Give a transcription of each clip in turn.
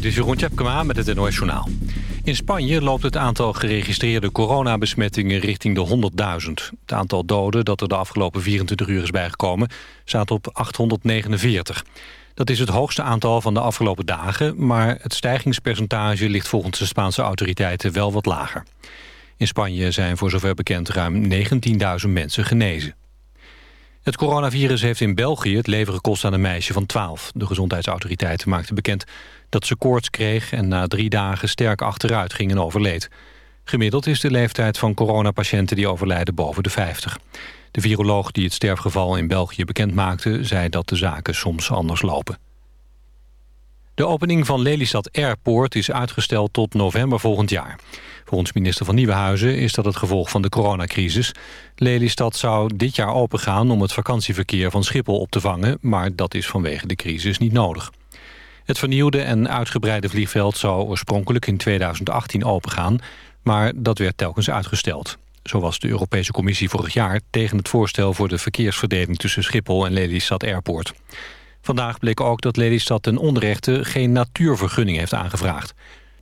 Dit is Jeroen Tjepkema met het NOS Journaal. In Spanje loopt het aantal geregistreerde coronabesmettingen richting de 100.000. Het aantal doden dat er de afgelopen 24 uur is bijgekomen... staat op 849. Dat is het hoogste aantal van de afgelopen dagen... maar het stijgingspercentage ligt volgens de Spaanse autoriteiten wel wat lager. In Spanje zijn voor zover bekend ruim 19.000 mensen genezen. Het coronavirus heeft in België het leven gekost aan een meisje van 12. De gezondheidsautoriteiten maakten bekend dat ze koorts kreeg... en na drie dagen sterk achteruit ging en overleed. Gemiddeld is de leeftijd van coronapatiënten die overlijden boven de 50. De viroloog die het sterfgeval in België bekend maakte... zei dat de zaken soms anders lopen. De opening van Lelystad Airport is uitgesteld tot november volgend jaar. Volgens minister van Nieuwenhuizen is dat het gevolg van de coronacrisis. Lelystad zou dit jaar opengaan om het vakantieverkeer van Schiphol op te vangen... maar dat is vanwege de crisis niet nodig. Het vernieuwde en uitgebreide vliegveld zou oorspronkelijk in 2018 opengaan... maar dat werd telkens uitgesteld. Zo was de Europese Commissie vorig jaar tegen het voorstel... voor de verkeersverdeling tussen Schiphol en Lelystad Airport. Vandaag bleek ook dat Lelystad ten onrechte geen natuurvergunning heeft aangevraagd.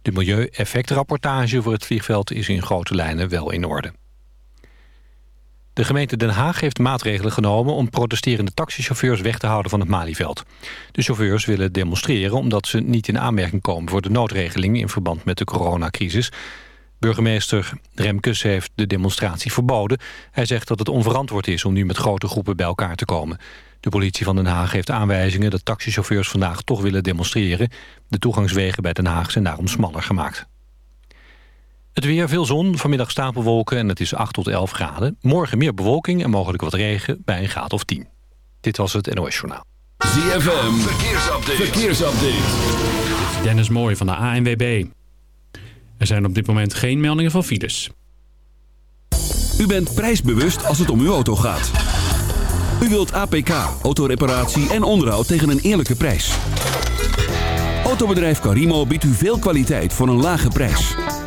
De milieueffectrapportage voor het vliegveld is in grote lijnen wel in orde. De gemeente Den Haag heeft maatregelen genomen om protesterende taxichauffeurs weg te houden van het Malieveld. De chauffeurs willen demonstreren omdat ze niet in aanmerking komen voor de noodregeling in verband met de coronacrisis. Burgemeester Remkes heeft de demonstratie verboden. Hij zegt dat het onverantwoord is om nu met grote groepen bij elkaar te komen. De politie van Den Haag heeft aanwijzingen dat taxichauffeurs vandaag toch willen demonstreren. De toegangswegen bij Den Haag zijn daarom smaller gemaakt. Het weer, veel zon, vanmiddag stapelwolken en het is 8 tot 11 graden. Morgen meer bewolking en mogelijk wat regen bij een graad of 10. Dit was het NOS Journaal. ZFM, verkeersupdate. verkeersupdate. Dennis Mooij van de ANWB. Er zijn op dit moment geen meldingen van files. U bent prijsbewust als het om uw auto gaat. U wilt APK, autoreparatie en onderhoud tegen een eerlijke prijs. Autobedrijf Carimo biedt u veel kwaliteit voor een lage prijs.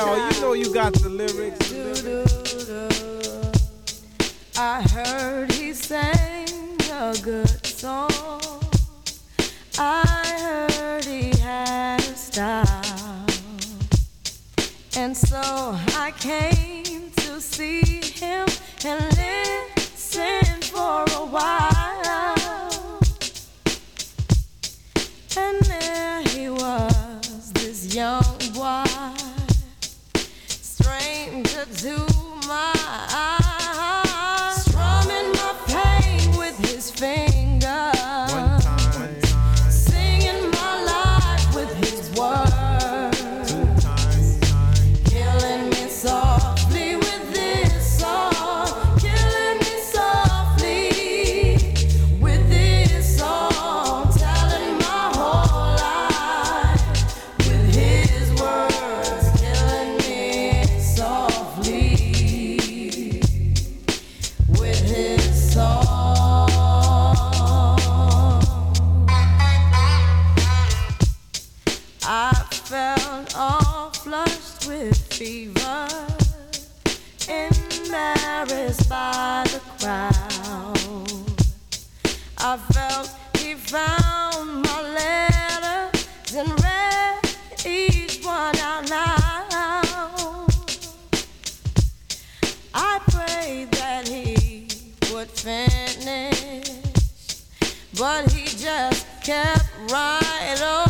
You know you got the lyrics. I heard he sang a good song. I heard he had a style. And so I came to see him and listen for a while. And there he was, this young boy finger. kept right on.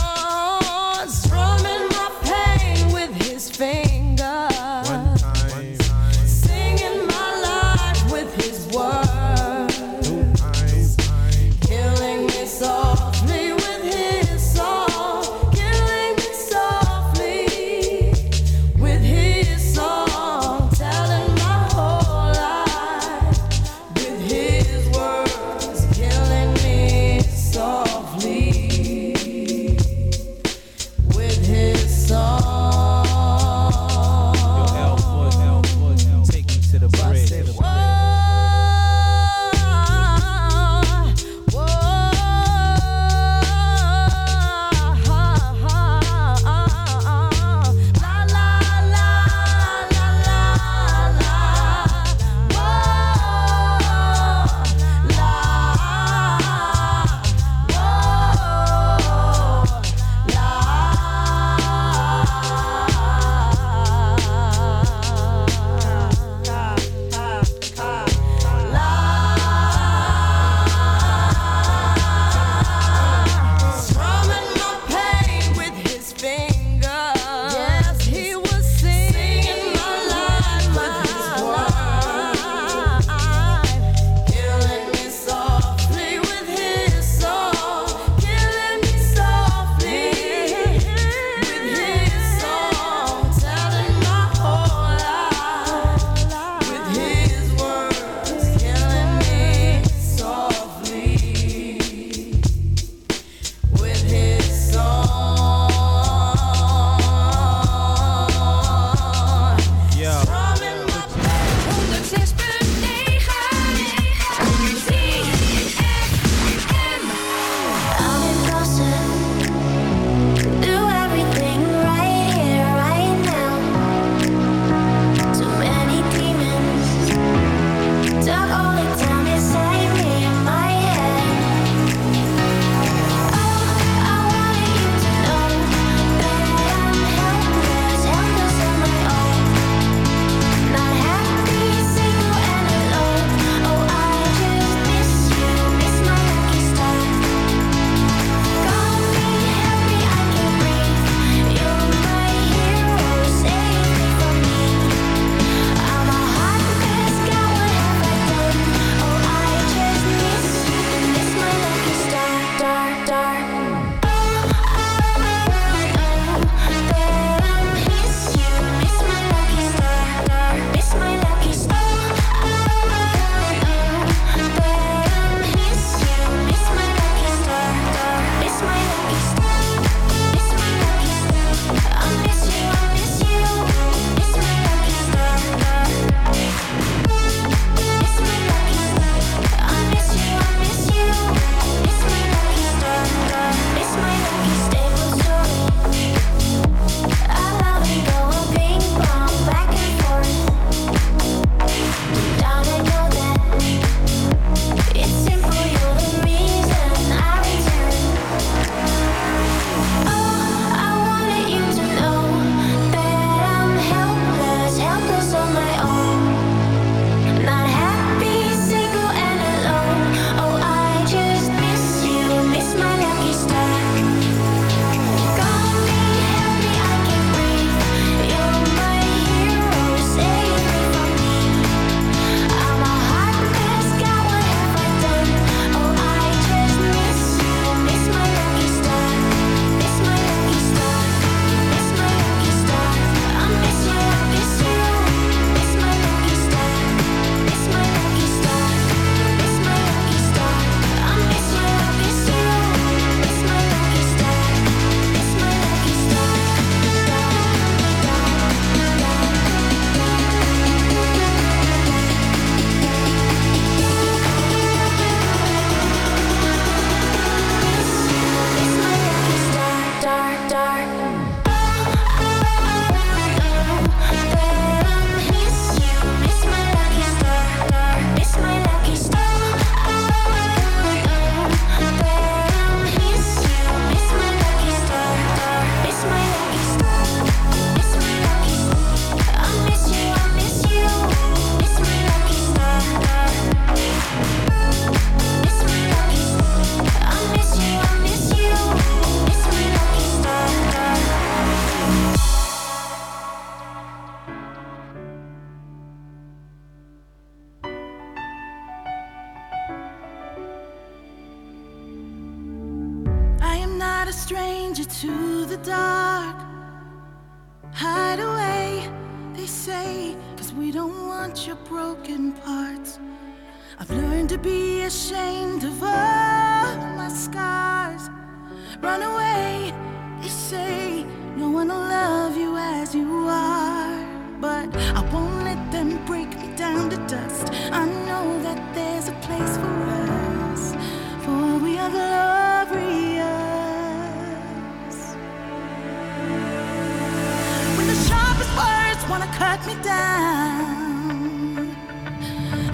cut me down.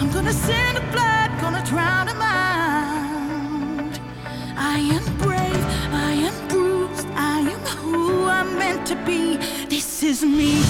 I'm gonna send the blood, gonna drown him out. I am brave, I am bruised, I am who I'm meant to be. This is me.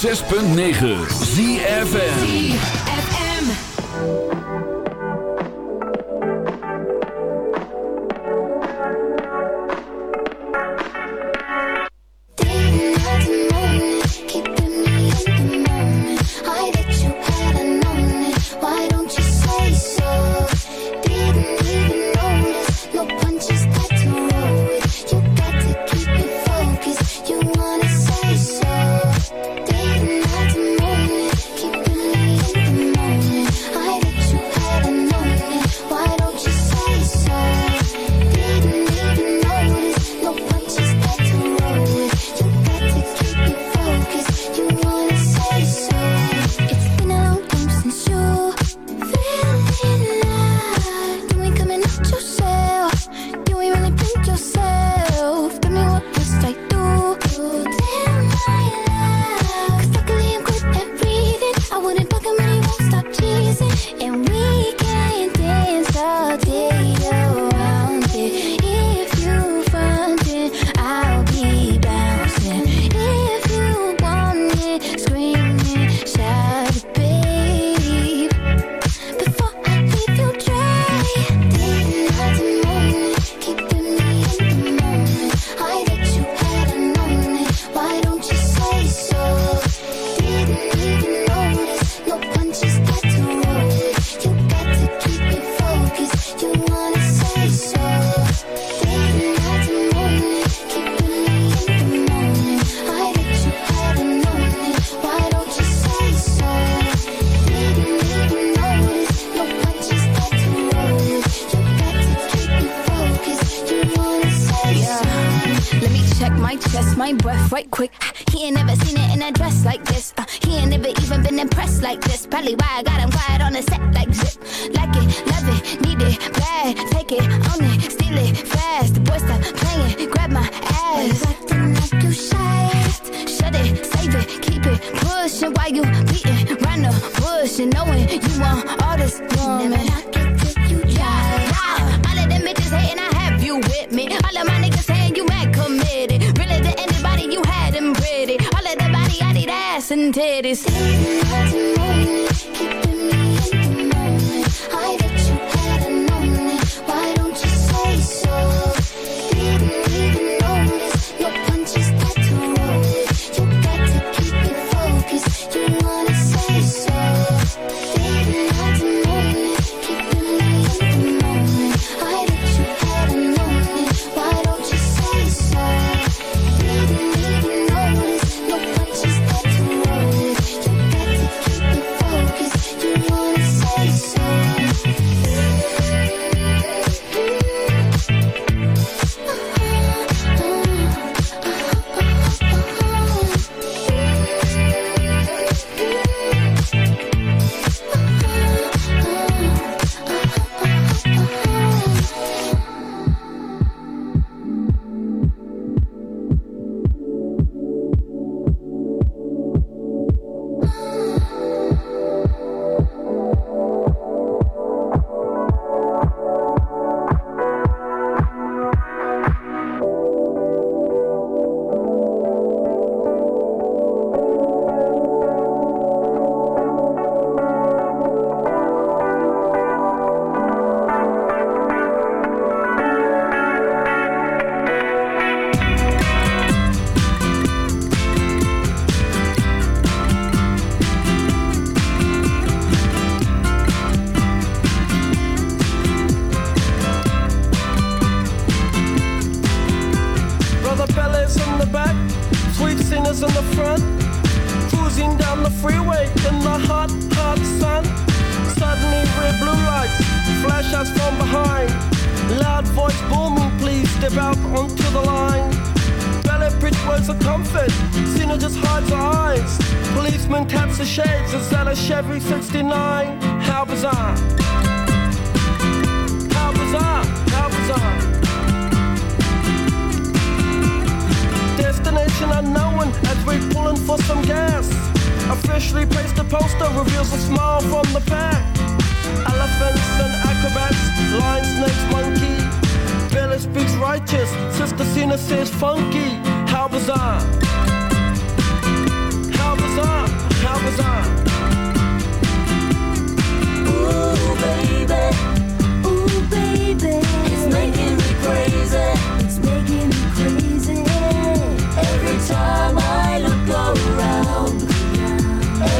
106.9 ZFN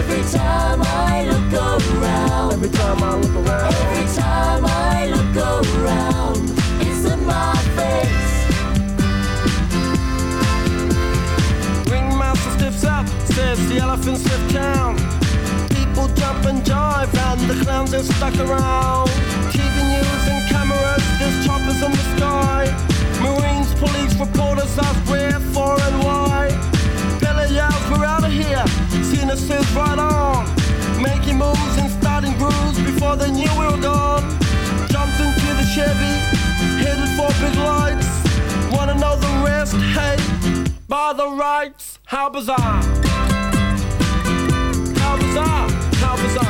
Every time I look around, every time I look around, every time I look around, it's in my face. Ringmaster stiffs up, says the elephant slipped down. People jump and jive, and the clowns are stuck around. TV news and cameras, there's choppers in the sky. Marines, police, reporters, us since right on. Making moves and starting grooves before the new we dawn. Jumped into the Chevy, headed for big lights. Wanna know the rest, hey, by the rights. How bizarre. How bizarre, how bizarre.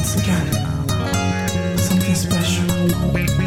once again something special.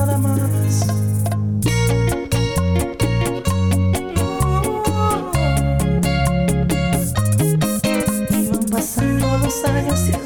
nada más. No. Iban pasando los años y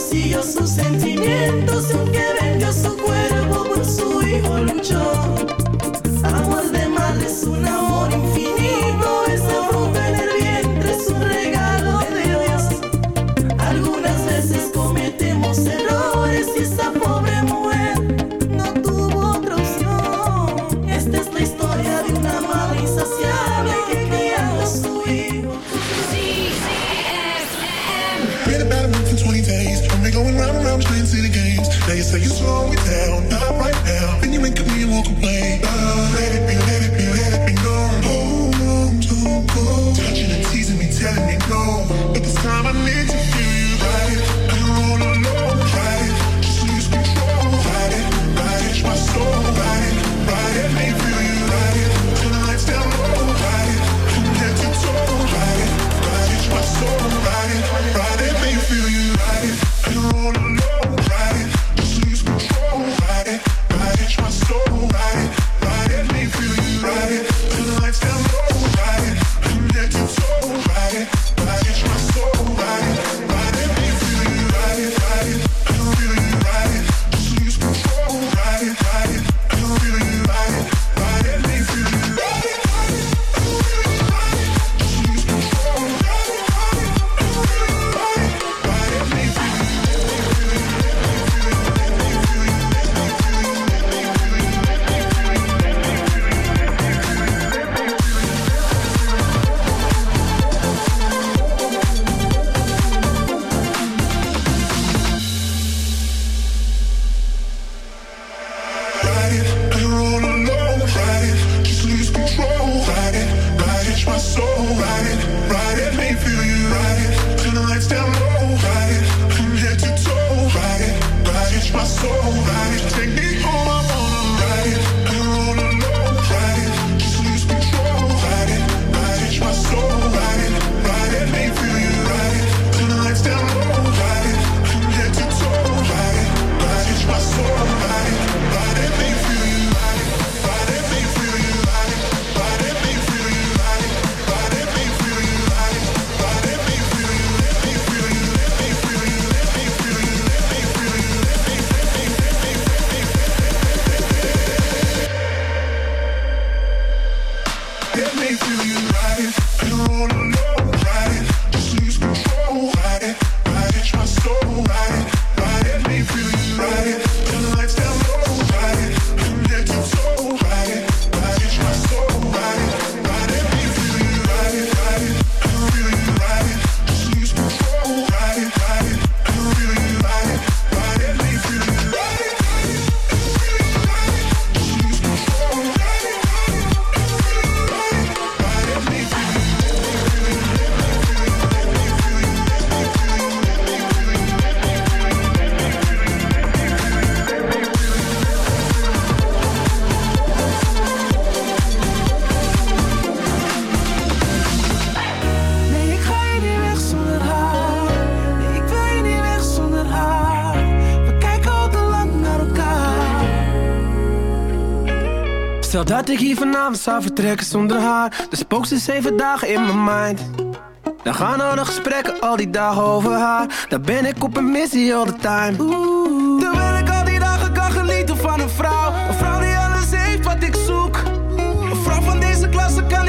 bolsillo sus sentimientos aunque vendió su cuerpo por su hijo luchó. Amor de madre es un amor infinito. you slow it down, not right now. And you ain't me and won't complain. Dat ik hier vanavond zou vertrekken zonder haar. De spook ze zeven dagen in mijn mind. Dan gaan al de gesprekken al die dagen over haar. Daar ben ik op een missie all the time. Toen Terwijl ik al die dagen kan genieten van een vrouw. Een vrouw die alles heeft wat ik zoek. Een vrouw van deze klasse kan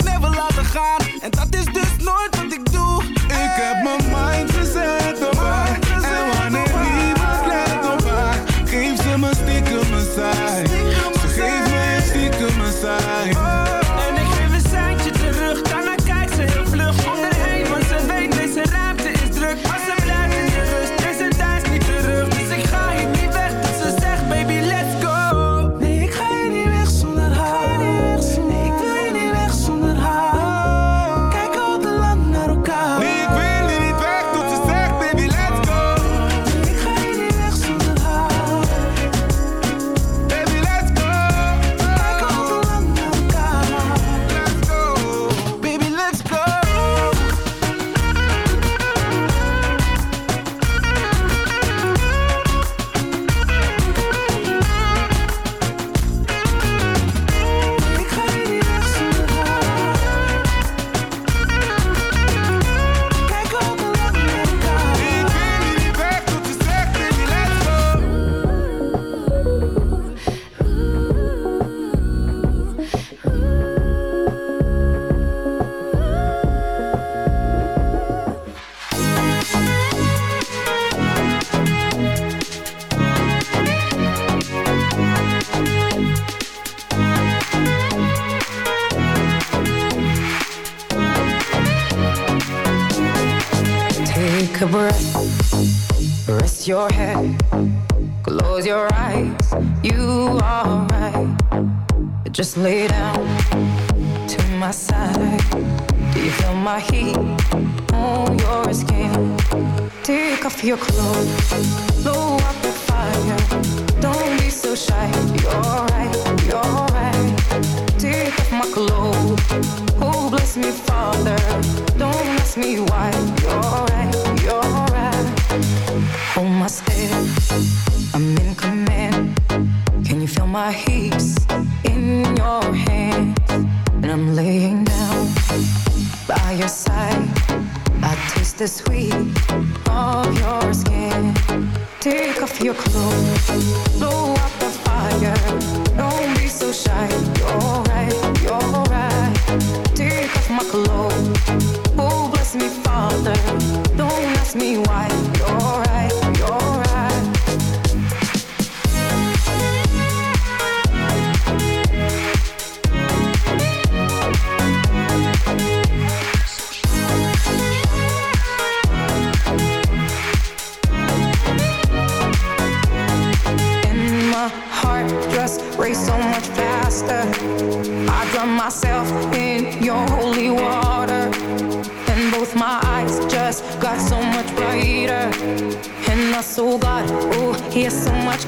Take off your clothes, blow out the fire. Don't be so shy, you're right, you're right. Take off my clothes, oh bless me, Father. Don't ask me why.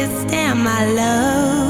this, damn, my love.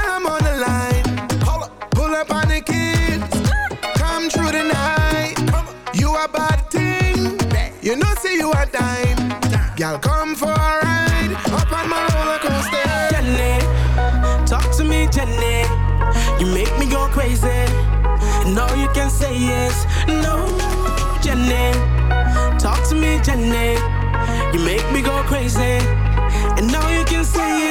say yes. No, Jenny. Talk to me, Jenny. You make me go crazy. And now you can say yes.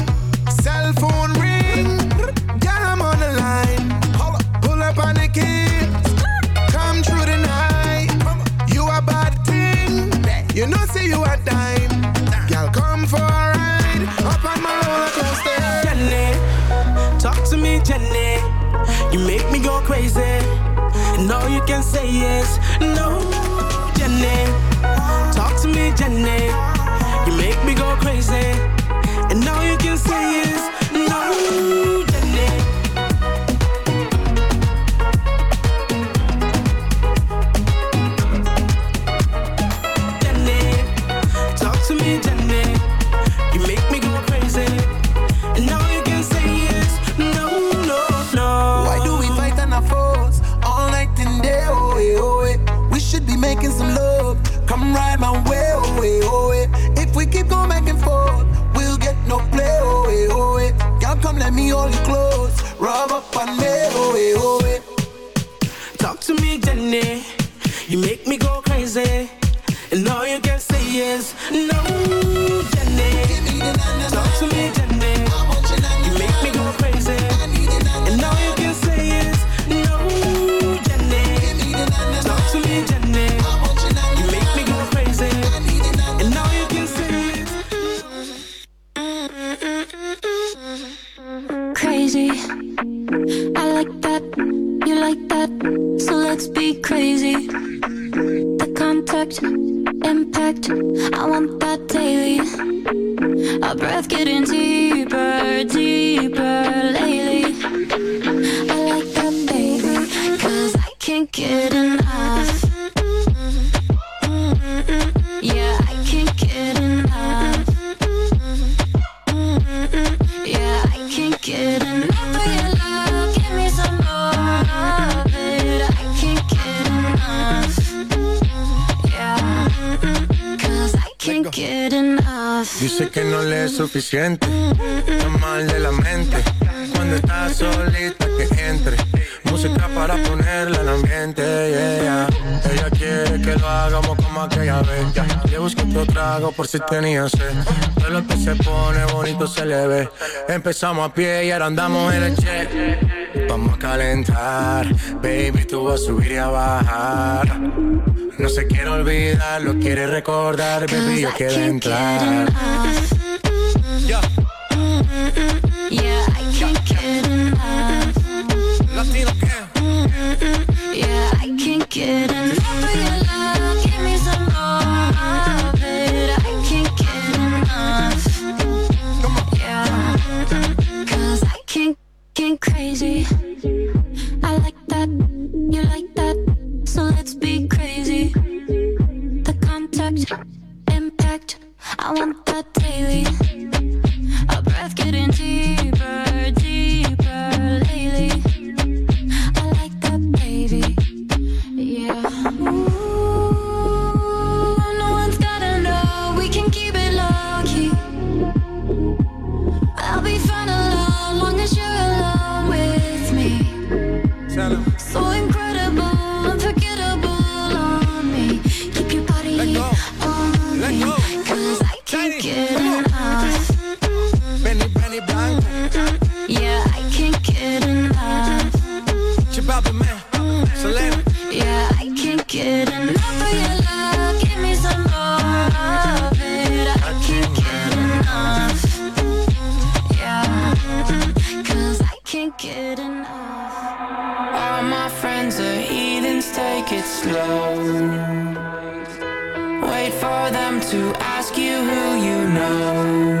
You can say yes. No, Jenny. Talk to me, Jenny. Para ponerla en ambiente. Yeah. Ella quiere que lo hagamos como aquella vez. Le busco otro trago por si tenía sed. Todo lo que se pone bonito se le ve. Empezamos a pie y ahora andamos en el jet. Vamos a calentar, baby, tú vas a subir y a bajar. No se quiere olvidar, lo quiere recordar, baby, yo quiero entrar. You who you know.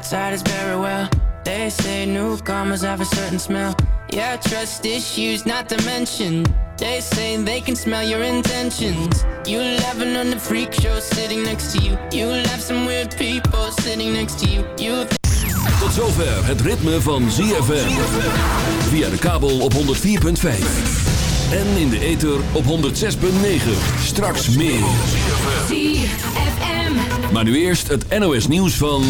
With outsiders very well. They say newcomers have a certain smell. Yeah, trust issues not to mention. They say they can smell your intentions. You laughing on the freak show sitting next to you. You love some weird people sitting next to you. You Tot zover het ritme van ZFM. Via de kabel op 104.5. En in de ether op 106.9. Straks meer. ZFM. Maar nu eerst het NOS nieuws van...